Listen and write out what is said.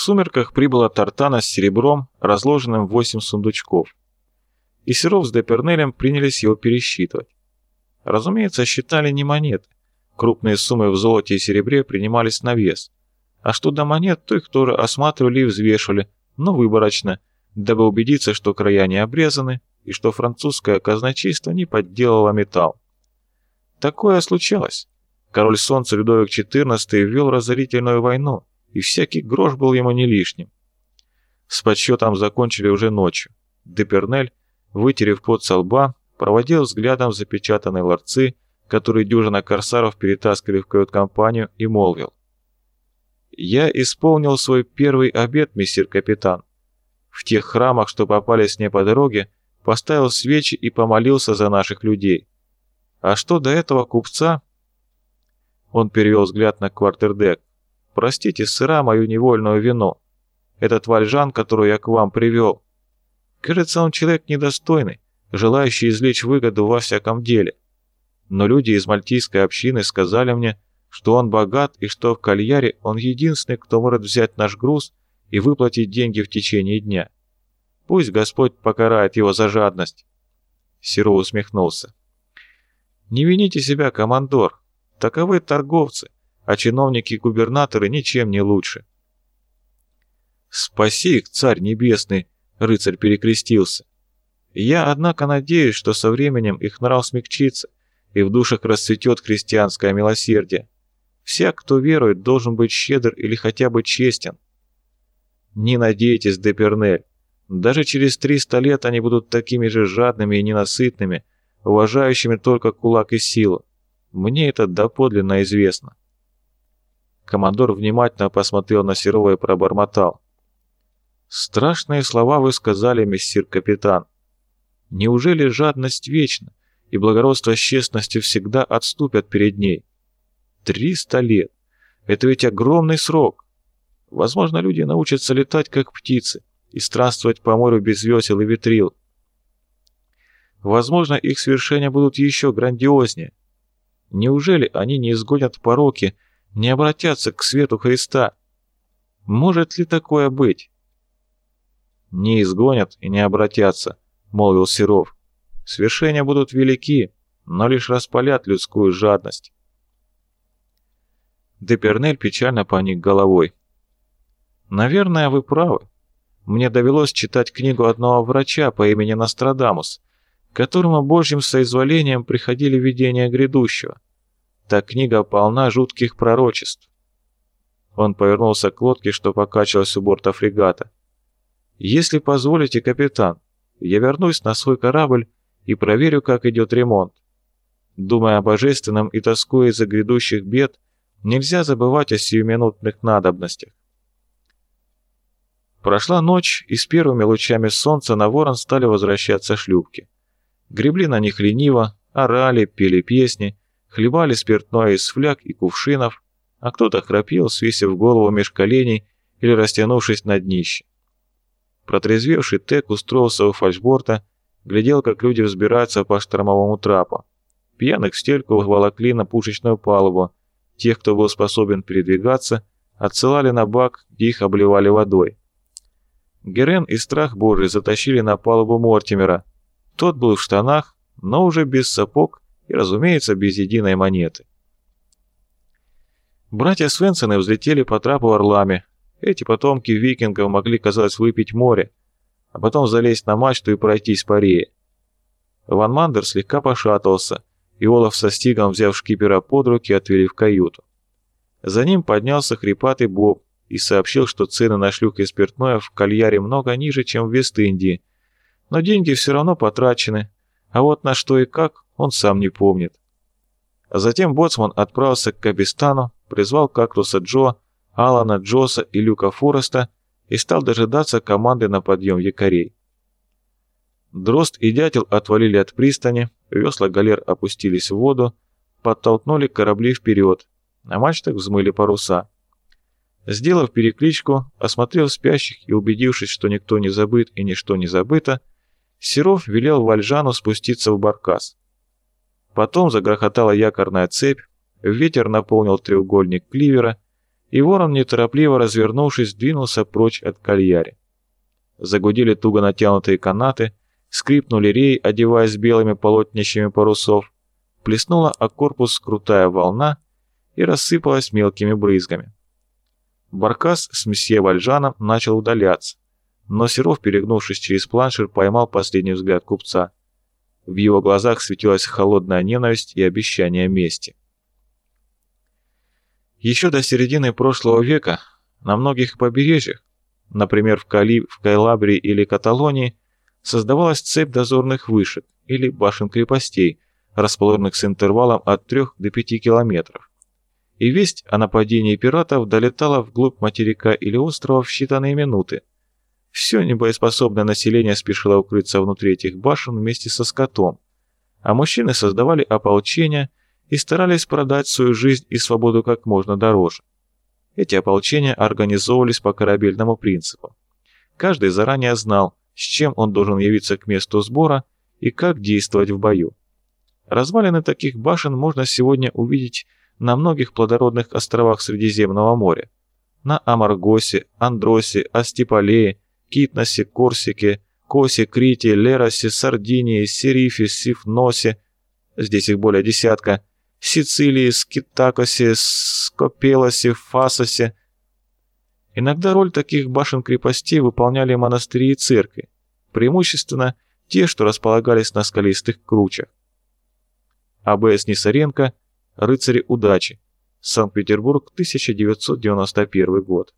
сумерках прибыла тартана с серебром, разложенным в восемь сундучков. И Серов с Депернелем принялись его пересчитывать. Разумеется, считали не монеты. Крупные суммы в золоте и серебре принимались на вес. А что до монет, то их тоже осматривали и взвешивали, но выборочно, дабы убедиться, что края не обрезаны и что французское казначейство не подделало металл. Такое случалось. Король Солнца Людовик XIV ввел разорительную войну, и всякий грош был ему не лишним. С подсчетом закончили уже ночью. Депернель, вытерев пот со лба, проводил взглядом запечатанные ларцы, которые дюжина корсаров перетаскивали в кают-компанию, и молвил. «Я исполнил свой первый обет, мистер капитан. В тех храмах, что попались мне по дороге, поставил свечи и помолился за наших людей. А что до этого купца?» Он перевел взгляд на квартердек. «Простите, сыра мою невольную вину. Этот вальжан, которую я к вам привел. Кажется, он человек недостойный, желающий извлечь выгоду во всяком деле. Но люди из мальтийской общины сказали мне, что он богат и что в кальяре он единственный, кто может взять наш груз и выплатить деньги в течение дня. Пусть Господь покарает его за жадность. Сиро усмехнулся. Не вините себя, командор. Таковы торговцы, а чиновники и губернаторы ничем не лучше. Спаси их, царь небесный, рыцарь перекрестился. Я, однако, надеюсь, что со временем их нрав смягчится, и в душах расцветет христианское милосердие. Всяк, кто верует, должен быть щедр или хотя бы честен. Не надейтесь, Депернель. Даже через 300 лет они будут такими же жадными и ненасытными, уважающими только кулак и силу. Мне это доподлинно известно. Командор внимательно посмотрел на Серова и пробормотал. «Страшные слова вы сказали, мессир капитан. Неужели жадность вечна, и благородство с честностью всегда отступят перед ней? Триста лет. Это ведь огромный срок. Возможно, люди научатся летать, как птицы, и странствовать по морю без весел и ветрил. Возможно, их свершения будут еще грандиознее. Неужели они не изгонят пороки, не обратятся к свету Христа? Может ли такое быть? Не изгонят и не обратятся, — молвил Серов. «Свершения будут велики, но лишь распалят людскую жадность». Депернель печально поник головой. «Наверное, вы правы. Мне довелось читать книгу одного врача по имени Нострадамус, которому божьим соизволением приходили видения грядущего. Та книга полна жутких пророчеств». Он повернулся к лодке, что покачивалась у борта фрегата. «Если позволите, капитан, я вернусь на свой корабль и проверю, как идет ремонт. Думая о божественном и тоскуя из-за грядущих бед, нельзя забывать о сиюминутных надобностях. Прошла ночь, и с первыми лучами солнца на ворон стали возвращаться шлюпки. Гребли на них лениво, орали, пели песни, хлебали спиртное из фляг и кувшинов, а кто-то храпел, свесив голову меж коленей или растянувшись на днище. Протрезвевший Тек устроился у фальшборта, глядел, как люди взбираются по штормовому трапу. Пьяных в стельку волокли на пушечную палубу. Тех, кто был способен передвигаться, отсылали на бак, где их обливали водой. Герен и Страх Божий затащили на палубу Мортимера. Тот был в штанах, но уже без сапог и, разумеется, без единой монеты. Братья Свенсоны взлетели по трапу орлами, эти потомки викингов могли, казалось, выпить море, а потом залезть на мачту и пройтись по рее. Ван Мандер слегка пошатывался, и Олаф со Стигом, взяв шкипера под руки, отвели в каюту. За ним поднялся хрипатый Боб и сообщил, что цены на шлюх и спиртное в кальяре много ниже, чем в Вест-Индии, но деньги все равно потрачены, а вот на что и как он сам не помнит. А затем боцман отправился к Кабистану, призвал кактуса Джо, Алана Джоса и Люка Фореста и стал дожидаться команды на подъем якорей. Дрозд и Дятел отвалили от пристани, весла галер опустились в воду, подтолкнули корабли вперед, на мачтах взмыли паруса. Сделав перекличку, осмотрев спящих и убедившись, что никто не забыт и ничто не забыто, Серов велел Вальжану спуститься в баркас. Потом загрохотала якорная цепь, ветер наполнил треугольник кливера, и ворон, неторопливо развернувшись, двинулся прочь от кальяри. Загудели туго натянутые канаты, скрипнули рей, одеваясь белыми полотнищами парусов, плеснула о корпус крутая волна и рассыпалась мелкими брызгами. Баркас с месье Вальжаном начал удаляться, но Серов, перегнувшись через планшер, поймал последний взгляд купца. В его глазах светилась холодная ненависть и обещание мести. Еще до середины прошлого века на многих побережьях, например, в, Кали, в Кайлабрии или Каталонии, создавалась цепь дозорных вышек или башен-крепостей, расположенных с интервалом от 3 до 5 километров. И весть о нападении пиратов долетала вглубь материка или острова в считанные минуты. Все небоеспособное население спешило укрыться внутри этих башен вместе со скотом, а мужчины создавали ополчения и старались продать свою жизнь и свободу как можно дороже. Эти ополчения организовывались по корабельному принципу. Каждый заранее знал, с чем он должен явиться к месту сбора и как действовать в бою. Развалины таких башен можно сегодня увидеть на многих плодородных островах Средиземного моря. На Амаргосе, Андросе, Астиполее, Китносе, Корсике, Косе, Крите, Леросе, Сардинии, Серифе, Сифносе, здесь их более десятка, Сицилии, Скитакосе, Скопелосе, Фасосе. Иногда роль таких башен-крепостей выполняли монастыри и церкви, преимущественно те, что располагались на скалистых кручах. А.Б.С. Несаренко, «Рыцари удачи», Санкт-Петербург, 1991 год.